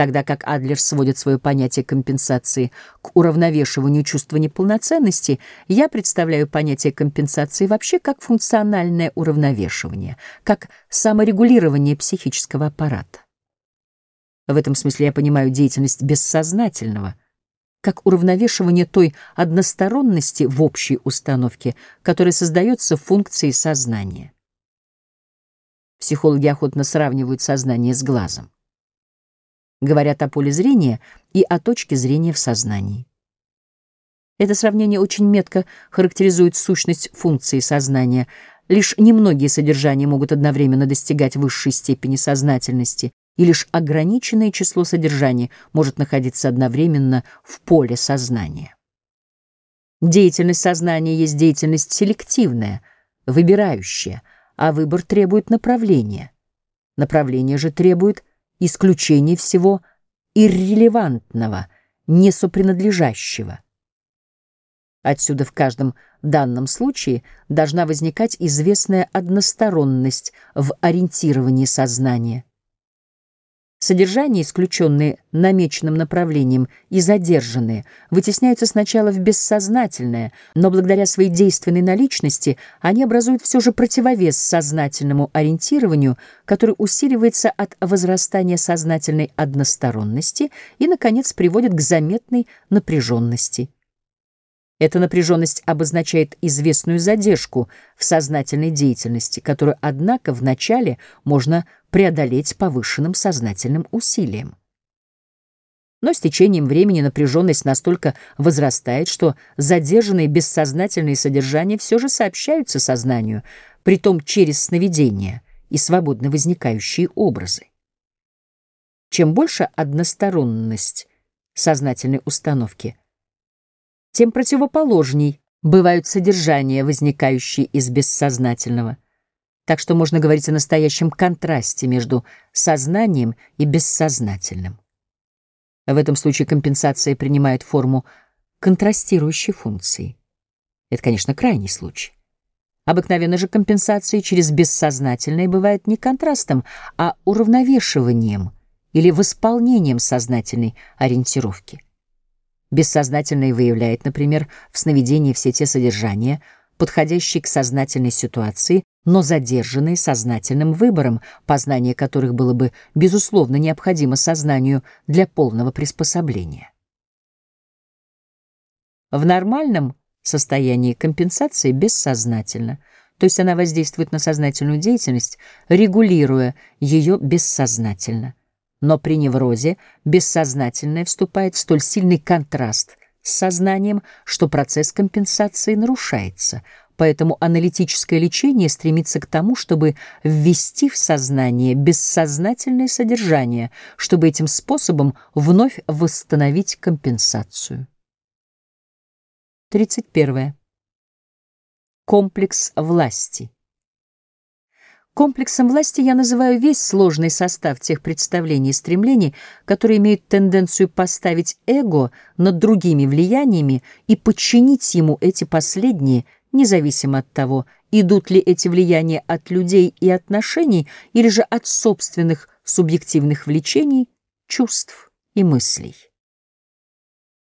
тогда как Адлер сводит свое понятие компенсации к уравновешиванию чувства неполноценности, я представляю понятие компенсации вообще как функциональное уравновешивание, как саморегулирование психического аппарата. В этом смысле я понимаю деятельность бессознательного, как уравновешивание той односторонности в общей установке, которая создается функцией сознания. Психологи охотно сравнивают сознание с глазом. Говорят о поле зрения и о точке зрения в сознании. Это сравнение очень метко характеризует сущность функции сознания. Лишь немногие содержания могут одновременно достигать высшей степени сознательности, и лишь ограниченное число содержаний может находиться одновременно в поле сознания. Деятельность сознания есть деятельность селективная, выбирающая, а выбор требует направления. Направление же требует исключения всего иррелевантного, несопринадлежащего. Отсюда в каждом данном случае должна возникать известная односторонность в ориентировании сознания. Содержания, исключенные намеченным направлением и задержанные, вытесняются сначала в бессознательное, но благодаря своей действенной наличности они образуют все же противовес сознательному ориентированию, который усиливается от возрастания сознательной односторонности и, наконец, приводит к заметной напряженности. Эта напряженность обозначает известную задержку в сознательной деятельности, которую, однако, вначале можно преодолеть повышенным сознательным усилием. Но с течением времени напряженность настолько возрастает, что задержанные бессознательные содержания все же сообщаются сознанию, притом через сновидения и свободно возникающие образы. Чем больше односторонность сознательной установки, тем противоположней бывают содержания, возникающие из бессознательного. Так что можно говорить о настоящем контрасте между сознанием и бессознательным. В этом случае компенсация принимает форму контрастирующей функции. Это, конечно, крайний случай. Обыкновенно же компенсация через бессознательное бывает не контрастом, а уравновешиванием или восполнением сознательной ориентировки. Бессознательное выявляет, например, в сновидении все те содержания, подходящие к сознательной ситуации, но задержанные сознательным выбором, познание которых было бы, безусловно, необходимо сознанию для полного приспособления. В нормальном состоянии компенсация бессознательна, то есть она воздействует на сознательную деятельность, регулируя ее бессознательно. Но при неврозе бессознательное вступает в столь сильный контраст с сознанием, что процесс компенсации нарушается. Поэтому аналитическое лечение стремится к тому, чтобы ввести в сознание бессознательное содержание, чтобы этим способом вновь восстановить компенсацию. 31. Комплекс власти. Комплексом власти я называю весь сложный состав тех представлений и стремлений, которые имеют тенденцию поставить эго над другими влияниями и подчинить ему эти последние, независимо от того, идут ли эти влияния от людей и отношений или же от собственных субъективных влечений, чувств и мыслей.